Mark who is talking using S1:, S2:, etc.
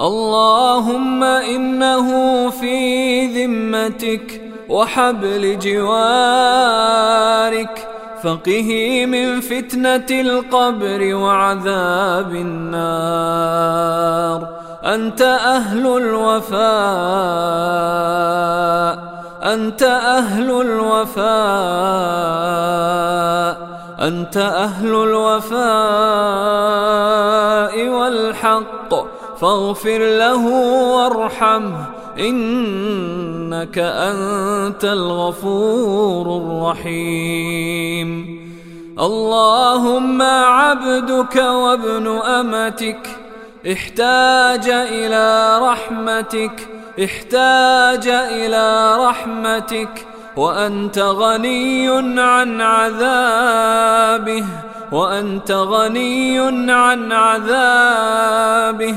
S1: اللهم إنه في ذمتك وحبل جوارك فقه من فتنة القبر وعذاب النار. أنت أهل الوفاء أنت أهل الوفاء أنت أهل الوفاء. والحق فاغفر له وارحمه إنك أنت الغفور الرحيم. اللهم عبدك وابن أمتك احتاج إلى رحمتك احتاج إلى رحمتك وأنت غني عن عذابه. وأنت غني عن عذابه.